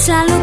selalu